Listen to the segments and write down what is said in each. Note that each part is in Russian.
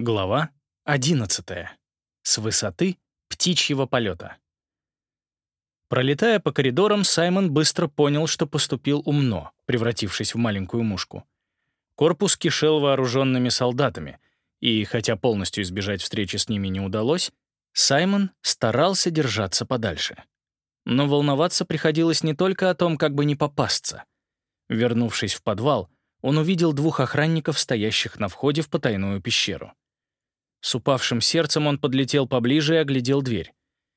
Глава 11. С высоты птичьего полета. Пролетая по коридорам, Саймон быстро понял, что поступил умно, превратившись в маленькую мушку. Корпус кишел вооруженными солдатами, и, хотя полностью избежать встречи с ними не удалось, Саймон старался держаться подальше. Но волноваться приходилось не только о том, как бы не попасться. Вернувшись в подвал, он увидел двух охранников, стоящих на входе в потайную пещеру. С упавшим сердцем он подлетел поближе и оглядел дверь.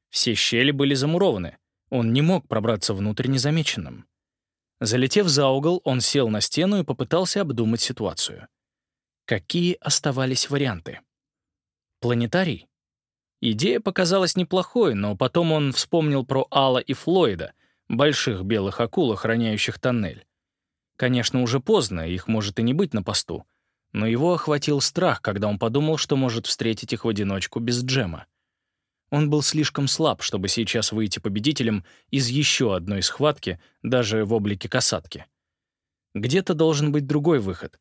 Все щели были замурованы. Он не мог пробраться внутрь незамеченным. Залетев за угол, он сел на стену и попытался обдумать ситуацию. Какие оставались варианты? Планетарий? Идея показалась неплохой, но потом он вспомнил про Алла и Флойда, больших белых акул, охраняющих тоннель. Конечно, уже поздно, их может и не быть на посту — но его охватил страх, когда он подумал, что может встретить их в одиночку без Джема. Он был слишком слаб, чтобы сейчас выйти победителем из еще одной схватки, даже в облике касатки. Где-то должен быть другой выход.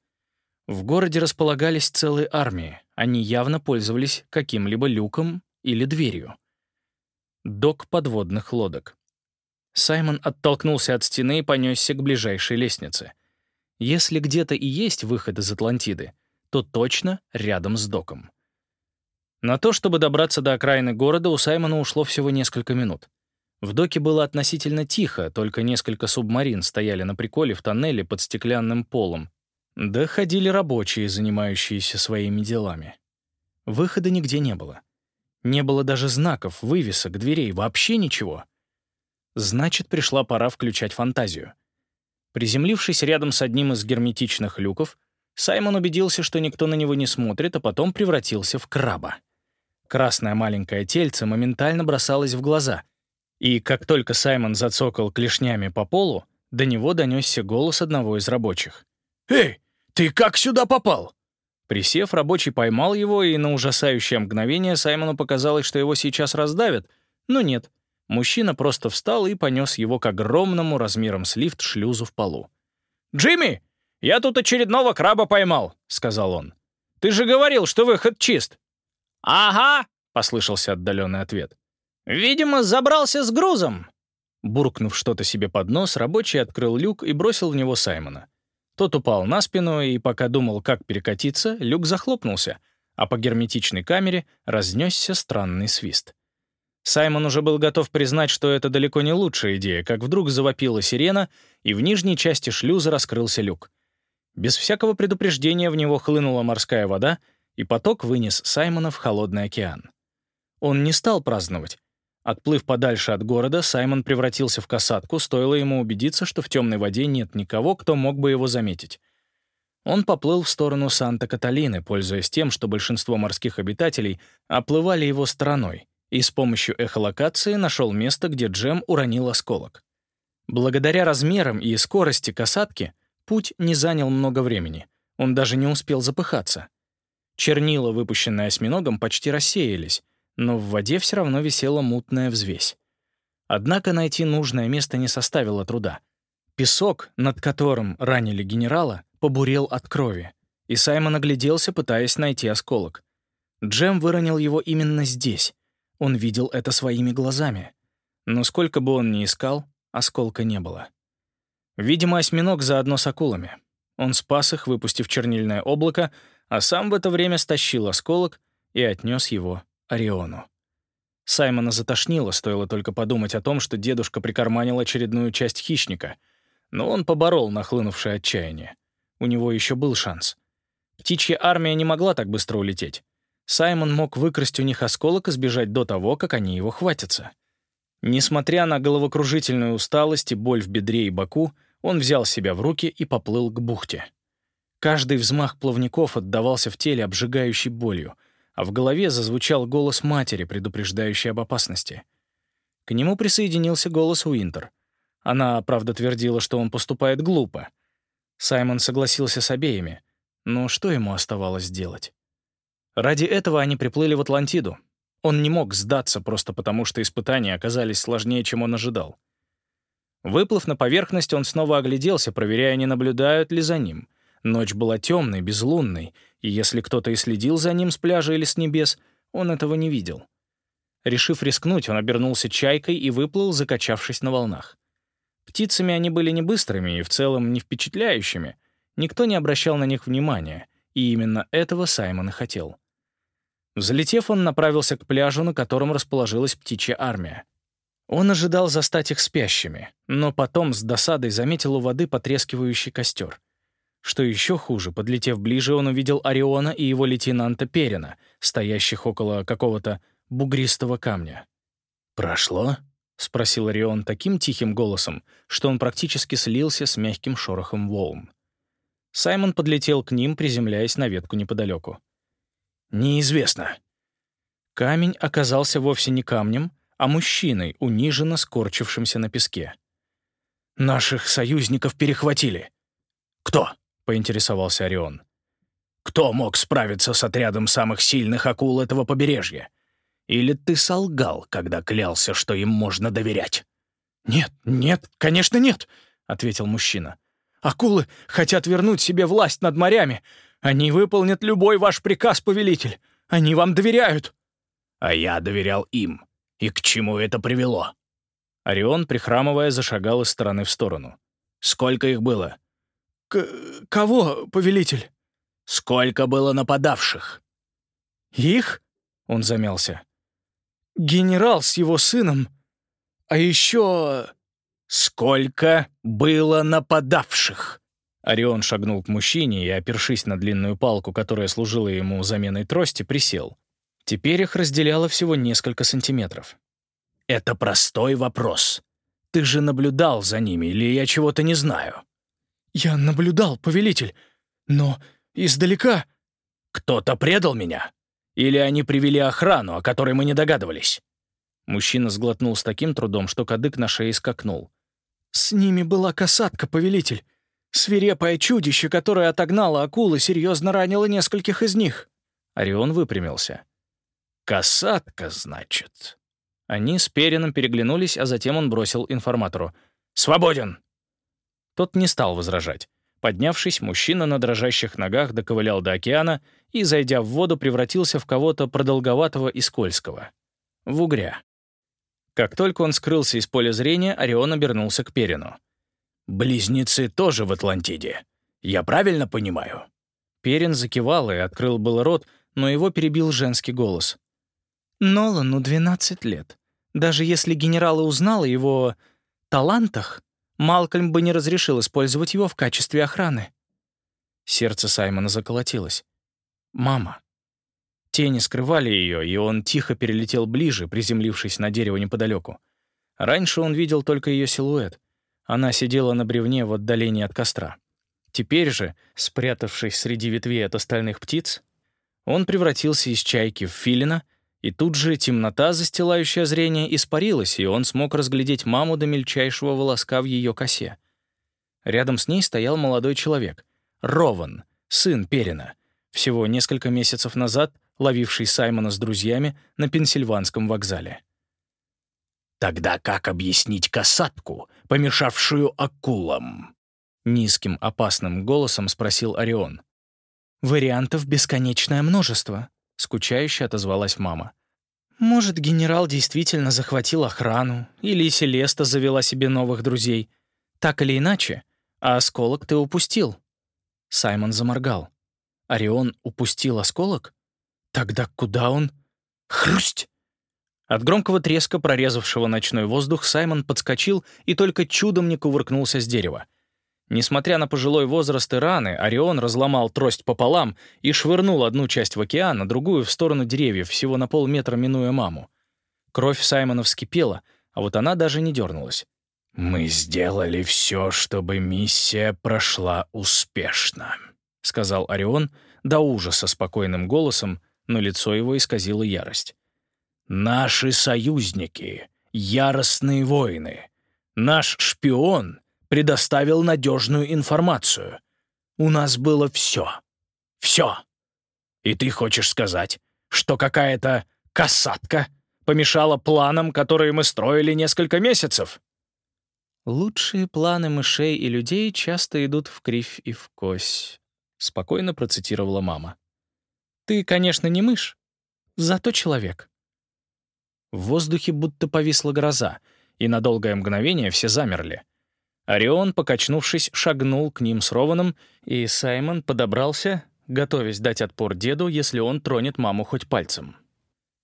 В городе располагались целые армии, они явно пользовались каким-либо люком или дверью. Док подводных лодок. Саймон оттолкнулся от стены и понесся к ближайшей лестнице. Если где-то и есть выход из Атлантиды, то точно рядом с доком. На то, чтобы добраться до окраины города, у Саймона ушло всего несколько минут. В доке было относительно тихо, только несколько субмарин стояли на приколе в тоннеле под стеклянным полом. Да ходили рабочие, занимающиеся своими делами. Выхода нигде не было. Не было даже знаков, вывесок, дверей, вообще ничего. Значит, пришла пора включать фантазию. Приземлившись рядом с одним из герметичных люков, Саймон убедился, что никто на него не смотрит, а потом превратился в краба. Красное маленькое тельце моментально бросалось в глаза, и как только Саймон зацокал клешнями по полу, до него донесся голос одного из рабочих. «Эй, ты как сюда попал?» Присев, рабочий поймал его, и на ужасающее мгновение Саймону показалось, что его сейчас раздавят, но нет. Мужчина просто встал и понес его к огромному размером с лифт шлюзу в полу. «Джимми, я тут очередного краба поймал», — сказал он. «Ты же говорил, что выход чист». «Ага», — послышался отдаленный ответ. «Видимо, забрался с грузом». Буркнув что-то себе под нос, рабочий открыл люк и бросил в него Саймона. Тот упал на спину, и пока думал, как перекатиться, люк захлопнулся, а по герметичной камере разнесся странный свист. Саймон уже был готов признать, что это далеко не лучшая идея, как вдруг завопила сирена, и в нижней части шлюза раскрылся люк. Без всякого предупреждения в него хлынула морская вода, и поток вынес Саймона в холодный океан. Он не стал праздновать. Отплыв подальше от города, Саймон превратился в касатку, стоило ему убедиться, что в темной воде нет никого, кто мог бы его заметить. Он поплыл в сторону Санта-Каталины, пользуясь тем, что большинство морских обитателей оплывали его стороной, и с помощью эхолокации нашел место, где Джем уронил осколок. Благодаря размерам и скорости касатки путь не занял много времени, он даже не успел запыхаться. Чернила, выпущенные осьминогом, почти рассеялись, но в воде все равно висела мутная взвесь. Однако найти нужное место не составило труда. Песок, над которым ранили генерала, побурел от крови, и Саймон огляделся, пытаясь найти осколок. Джем выронил его именно здесь, он видел это своими глазами. Но сколько бы он ни искал, осколка не было. Видимо, осьминог заодно с акулами. Он спас их, выпустив чернильное облако, а сам в это время стащил осколок и отнес его Ориону. Саймона затошнило, стоило только подумать о том, что дедушка прикарманил очередную часть хищника. Но он поборол нахлынувшее отчаяние. У него еще был шанс. Птичья армия не могла так быстро улететь. Саймон мог выкрасть у них осколок и сбежать до того, как они его хватятся. Несмотря на головокружительную усталость и боль в бедре и боку, он взял себя в руки и поплыл к бухте. Каждый взмах плавников отдавался в теле обжигающей болью, а в голове зазвучал голос матери, предупреждающий об опасности. К нему присоединился голос Уинтер. Она, правда, твердила, что он поступает глупо. Саймон согласился с обеими, но что ему оставалось делать? Ради этого они приплыли в Атлантиду. Он не мог сдаться просто потому, что испытания оказались сложнее, чем он ожидал. Выплыв на поверхность, он снова огляделся, проверяя, не наблюдают ли за ним. Ночь была темной, безлунной, и если кто-то и следил за ним с пляжа или с небес, он этого не видел. Решив рискнуть, он обернулся чайкой и выплыл, закачавшись на волнах. Птицами они были не быстрыми и в целом не впечатляющими. Никто не обращал на них внимания, и именно этого Саймон и хотел. Взлетев, он направился к пляжу, на котором расположилась птичья армия. Он ожидал застать их спящими, но потом с досадой заметил у воды потрескивающий костер. Что еще хуже, подлетев ближе, он увидел Ориона и его лейтенанта Перина, стоящих около какого-то бугристого камня. «Прошло?» — спросил Орион таким тихим голосом, что он практически слился с мягким шорохом волн. Саймон подлетел к ним, приземляясь на ветку неподалеку. «Неизвестно». Камень оказался вовсе не камнем, а мужчиной, униженно скорчившимся на песке. «Наших союзников перехватили». «Кто?» — поинтересовался Орион. «Кто мог справиться с отрядом самых сильных акул этого побережья? Или ты солгал, когда клялся, что им можно доверять?» «Нет, нет, конечно, нет», — ответил мужчина. «Акулы хотят вернуть себе власть над морями. Они выполнят любой ваш приказ, повелитель. Они вам доверяют». «А я доверял им. И к чему это привело?» Орион, прихрамывая, зашагал из стороны в сторону. «Сколько их было?» К кого, повелитель?» «Сколько было нападавших?» «Их?» — он замялся. «Генерал с его сыном. А еще...» «Сколько было нападавших?» Орион шагнул к мужчине и, опершись на длинную палку, которая служила ему заменой трости, присел. Теперь их разделяло всего несколько сантиметров. «Это простой вопрос. Ты же наблюдал за ними, или я чего-то не знаю?» «Я наблюдал, повелитель, но издалека...» «Кто-то предал меня? Или они привели охрану, о которой мы не догадывались?» Мужчина сглотнул с таким трудом, что кадык на шее скакнул. «С ними была касатка, повелитель. Свирепое чудище, которое отогнало акулы, серьезно ранило нескольких из них». Орион выпрямился. «Касатка, значит?» Они с Перином переглянулись, а затем он бросил информатору. «Свободен!» Тот не стал возражать. Поднявшись, мужчина на дрожащих ногах доковылял до океана и, зайдя в воду, превратился в кого-то продолговатого и скользкого. В угря. Как только он скрылся из поля зрения, Орион обернулся к Перину. «Близнецы тоже в Атлантиде. Я правильно понимаю?» Перин закивал и открыл был рот, но его перебил женский голос. «Нолану 12 лет. Даже если генерал и узнал о его талантах, Малкольм бы не разрешил использовать его в качестве охраны. Сердце Саймона заколотилось. «Мама». Тени скрывали ее, и он тихо перелетел ближе, приземлившись на дерево неподалеку. Раньше он видел только ее силуэт. Она сидела на бревне в отдалении от костра. Теперь же, спрятавшись среди ветвей от остальных птиц, он превратился из чайки в филина — и тут же темнота, застилающая зрение, испарилась, и он смог разглядеть маму до мельчайшего волоска в ее косе. Рядом с ней стоял молодой человек. Рован, сын Перина, всего несколько месяцев назад ловивший Саймона с друзьями на Пенсильванском вокзале. «Тогда как объяснить касатку, помешавшую акулам?» Низким, опасным голосом спросил Орион. «Вариантов бесконечное множество», скучающе отозвалась мама. Может, генерал действительно захватил охрану, или Селеста завела себе новых друзей. Так или иначе, а осколок ты упустил. Саймон заморгал. Орион упустил осколок? Тогда куда он? Хрусть! От громкого треска, прорезавшего ночной воздух, Саймон подскочил и только чудом не кувыркнулся с дерева. Несмотря на пожилой возраст и раны, Орион разломал трость пополам и швырнул одну часть в океан, а другую в сторону деревьев, всего на полметра минуя маму. Кровь Саймона вскипела, а вот она даже не дернулась. «Мы сделали все, чтобы миссия прошла успешно», — сказал Орион до ужаса спокойным голосом, но лицо его исказило ярость. «Наши союзники — яростные воины. Наш шпион — предоставил надежную информацию. У нас было все. Все. И ты хочешь сказать, что какая-то касатка помешала планам, которые мы строили несколько месяцев? Лучшие планы мышей и людей часто идут в кривь и в кось, спокойно процитировала мама. «Ты, конечно, не мышь, зато человек». В воздухе будто повисла гроза, и на долгое мгновение все замерли. Орион, покачнувшись, шагнул к ним с Рованом, и Саймон подобрался, готовясь дать отпор деду, если он тронет маму хоть пальцем.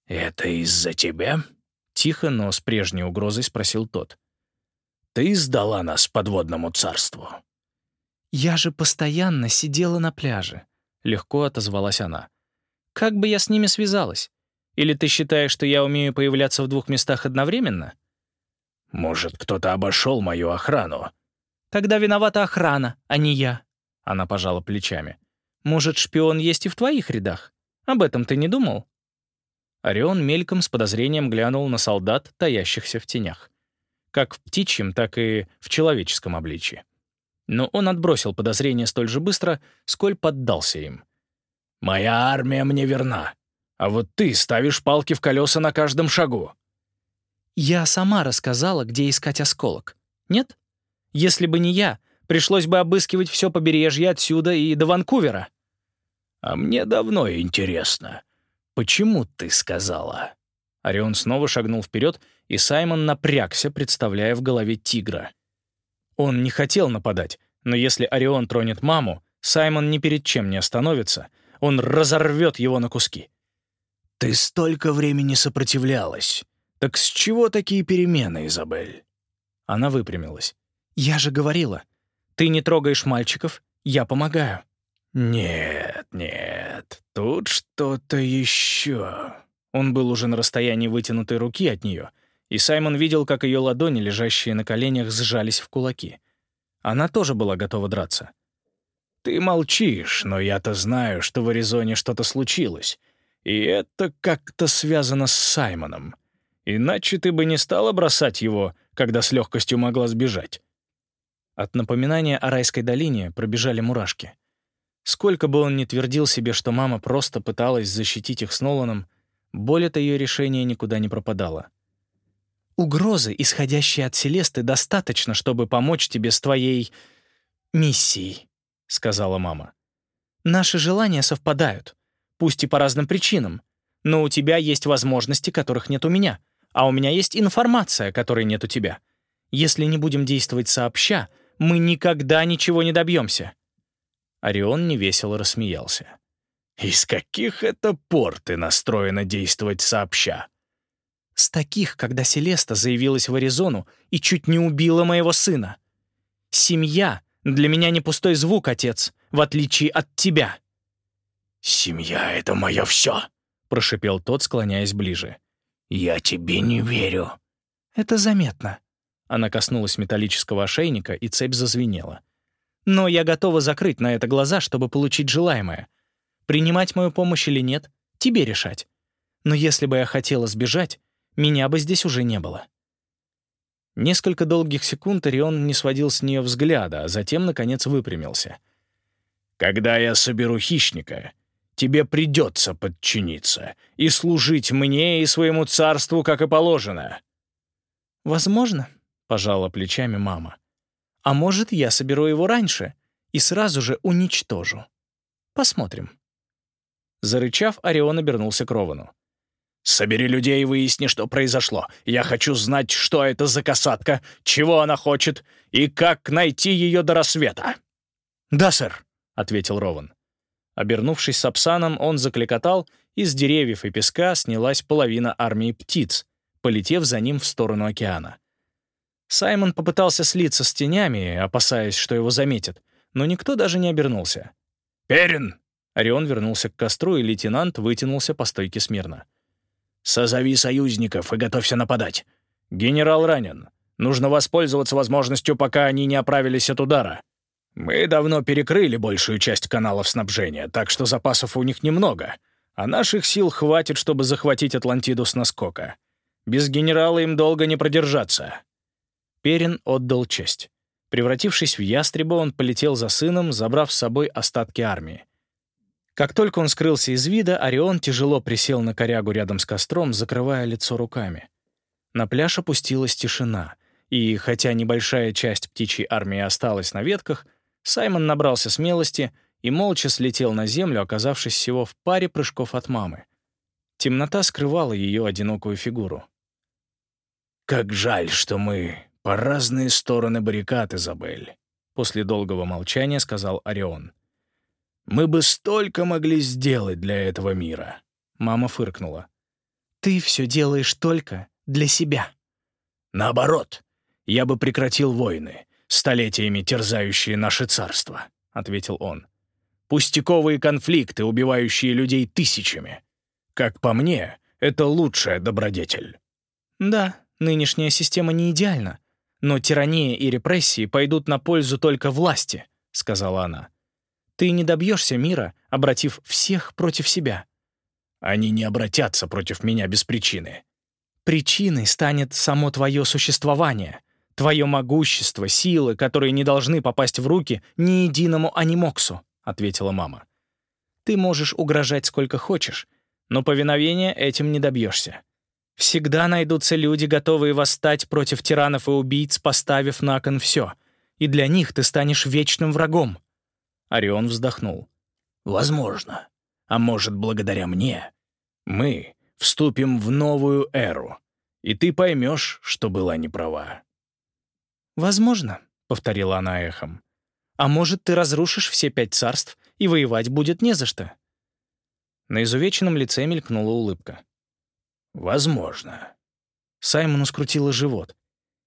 «Это из-за тебя?» — тихо, но с прежней угрозой спросил тот. «Ты сдала нас подводному царству?» «Я же постоянно сидела на пляже», — легко отозвалась она. «Как бы я с ними связалась? Или ты считаешь, что я умею появляться в двух местах одновременно?» «Может, кто-то обошел мою охрану?» «Тогда виновата охрана, а не я», — она пожала плечами. «Может, шпион есть и в твоих рядах? Об этом ты не думал?» Орион мельком с подозрением глянул на солдат, таящихся в тенях. Как в птичьем, так и в человеческом обличье. Но он отбросил подозрения столь же быстро, сколь поддался им. «Моя армия мне верна, а вот ты ставишь палки в колеса на каждом шагу». «Я сама рассказала, где искать осколок. Нет? Если бы не я, пришлось бы обыскивать все побережье отсюда и до Ванкувера». «А мне давно интересно, почему ты сказала?» Орион снова шагнул вперед, и Саймон напрягся, представляя в голове тигра. Он не хотел нападать, но если Орион тронет маму, Саймон ни перед чем не остановится, он разорвет его на куски. «Ты столько времени сопротивлялась. Так с чего такие перемены, Изабель?» Она выпрямилась. «Я же говорила, ты не трогаешь мальчиков, я помогаю». «Нет, нет, тут что-то еще». Он был уже на расстоянии вытянутой руки от нее, и Саймон видел, как ее ладони, лежащие на коленях, сжались в кулаки. Она тоже была готова драться. «Ты молчишь, но я-то знаю, что в Аризоне что-то случилось, и это как-то связано с Саймоном. Иначе ты бы не стала бросать его, когда с легкостью могла сбежать». От напоминания о райской долине пробежали мурашки. Сколько бы он ни твердил себе, что мама просто пыталась защитить их с Ноланом, боль от ее решения никуда не пропадала. «Угрозы, исходящие от Селесты, достаточно, чтобы помочь тебе с твоей... миссией», — сказала мама. «Наши желания совпадают, пусть и по разным причинам, но у тебя есть возможности, которых нет у меня, а у меня есть информация, которой нет у тебя. Если не будем действовать сообща, мы никогда ничего не добьемся. Орион невесело рассмеялся. «Из каких это пор ты настроена действовать сообща?» «С таких, когда Селеста заявилась в Аризону и чуть не убила моего сына. Семья для меня не пустой звук, отец, в отличие от тебя». «Семья — это мое все», — прошипел тот, склоняясь ближе. «Я тебе не верю». «Это заметно», она коснулась металлического ошейника, и цепь зазвенела. «Но я готова закрыть на это глаза, чтобы получить желаемое. Принимать мою помощь или нет, тебе решать. Но если бы я хотела сбежать, меня бы здесь уже не было». Несколько долгих секунд Орион не сводил с нее взгляда, а затем, наконец, выпрямился. «Когда я соберу хищника, тебе придется подчиниться и служить мне и своему царству, как и положено». «Возможно», — пожала плечами мама. «А может, я соберу его раньше и сразу же уничтожу. Посмотрим». Зарычав, Орион обернулся к Ровану. «Собери людей и выясни, что произошло. Я хочу знать, что это за касатка, чего она хочет и как найти ее до рассвета». «Да, сэр», — ответил Рован. Обернувшись с Апсаном, он закликотал, с деревьев и песка снялась половина армии птиц, полетев за ним в сторону океана. Саймон попытался слиться с тенями, опасаясь, что его заметят, но никто даже не обернулся. «Перин!» Орион вернулся к костру, и лейтенант вытянулся по стойке смирно. «Созови союзников и готовься нападать. Генерал ранен. Нужно воспользоваться возможностью, пока они не оправились от удара. Мы давно перекрыли большую часть каналов снабжения, так что запасов у них немного, а наших сил хватит, чтобы захватить Атлантиду с наскока. Без генерала им долго не продержаться. Перин отдал честь. Превратившись в ястреба, он полетел за сыном, забрав с собой остатки армии. Как только он скрылся из вида, Орион тяжело присел на корягу рядом с костром, закрывая лицо руками. На пляж опустилась тишина, и, хотя небольшая часть птичьей армии осталась на ветках, Саймон набрался смелости и молча слетел на землю, оказавшись всего в паре прыжков от мамы. Темнота скрывала ее одинокую фигуру. «Как жаль, что мы по разные стороны баррикад, Изабель», — после долгого молчания сказал Орион. «Мы бы столько могли сделать для этого мира». Мама фыркнула. «Ты все делаешь только для себя». «Наоборот, я бы прекратил войны, столетиями терзающие наше царство», — ответил он. «Пустяковые конфликты, убивающие людей тысячами. Как по мне, это лучшая добродетель». «Да, нынешняя система не идеальна, но тирания и репрессии пойдут на пользу только власти», — сказала она. «Ты не добьешься мира, обратив всех против себя». «Они не обратятся против меня без причины». «Причиной станет само твое существование, твое могущество, силы, которые не должны попасть в руки ни единому анимоксу», — ответила мама. «Ты можешь угрожать сколько хочешь, но повиновения этим не добьешься. Всегда найдутся люди, готовые восстать против тиранов и убийц, поставив на кон все. И для них ты станешь вечным врагом». Орион вздохнул. «Возможно. А может, благодаря мне, мы вступим в новую эру, и ты поймешь, что была неправа». «Возможно», — повторила она эхом. «А может, ты разрушишь все пять царств, и воевать будет не за что?» На изувеченном лице мелькнула улыбка. «Возможно». Саймону скрутило живот.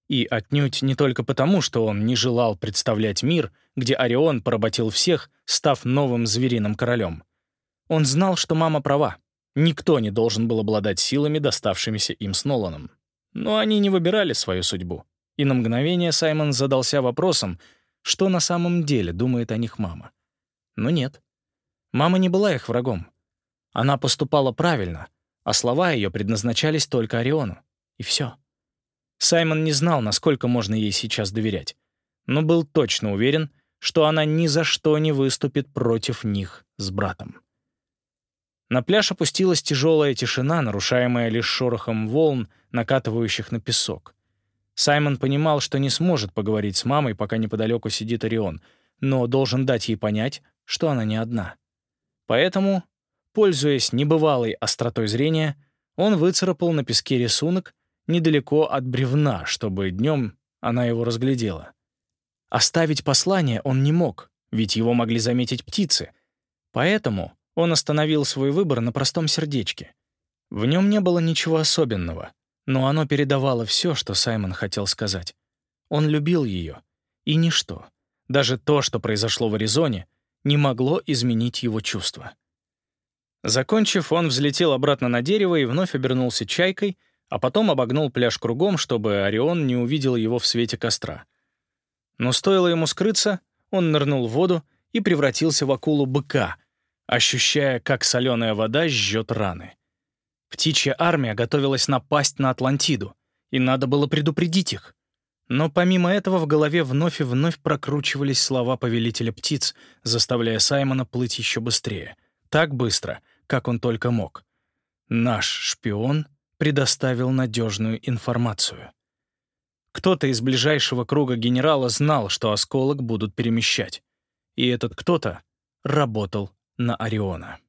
И отнюдь не только потому, что он не желал представлять мир, где Орион поработил всех, став новым звериным королем. Он знал, что мама права. Никто не должен был обладать силами, доставшимися им с Ноланом. Но они не выбирали свою судьбу. И на мгновение Саймон задался вопросом, что на самом деле думает о них мама. Но нет. Мама не была их врагом. Она поступала правильно, а слова ее предназначались только Ориону. И все. Саймон не знал, насколько можно ей сейчас доверять, но был точно уверен, что она ни за что не выступит против них с братом. На пляж опустилась тяжелая тишина, нарушаемая лишь шорохом волн, накатывающих на песок. Саймон понимал, что не сможет поговорить с мамой, пока неподалеку сидит Орион, но должен дать ей понять, что она не одна. Поэтому Пользуясь небывалой остротой зрения, он выцарапал на песке рисунок недалеко от бревна, чтобы днем она его разглядела. Оставить послание он не мог, ведь его могли заметить птицы. Поэтому он остановил свой выбор на простом сердечке. В нем не было ничего особенного, но оно передавало все, что Саймон хотел сказать. Он любил ее, и ничто, даже то, что произошло в Аризоне, не могло изменить его чувства. Закончив, он взлетел обратно на дерево и вновь обернулся чайкой, а потом обогнул пляж кругом, чтобы Орион не увидел его в свете костра. Но стоило ему скрыться, он нырнул в воду и превратился в акулу быка, ощущая, как соленая вода жжет раны. Птичья армия готовилась напасть на Атлантиду, и надо было предупредить их. Но помимо этого в голове вновь и вновь прокручивались слова повелителя птиц, заставляя Саймона плыть еще быстрее. Так быстро, как он только мог. Наш шпион предоставил надежную информацию. Кто-то из ближайшего круга генерала знал, что осколок будут перемещать. И этот кто-то работал на Ориона.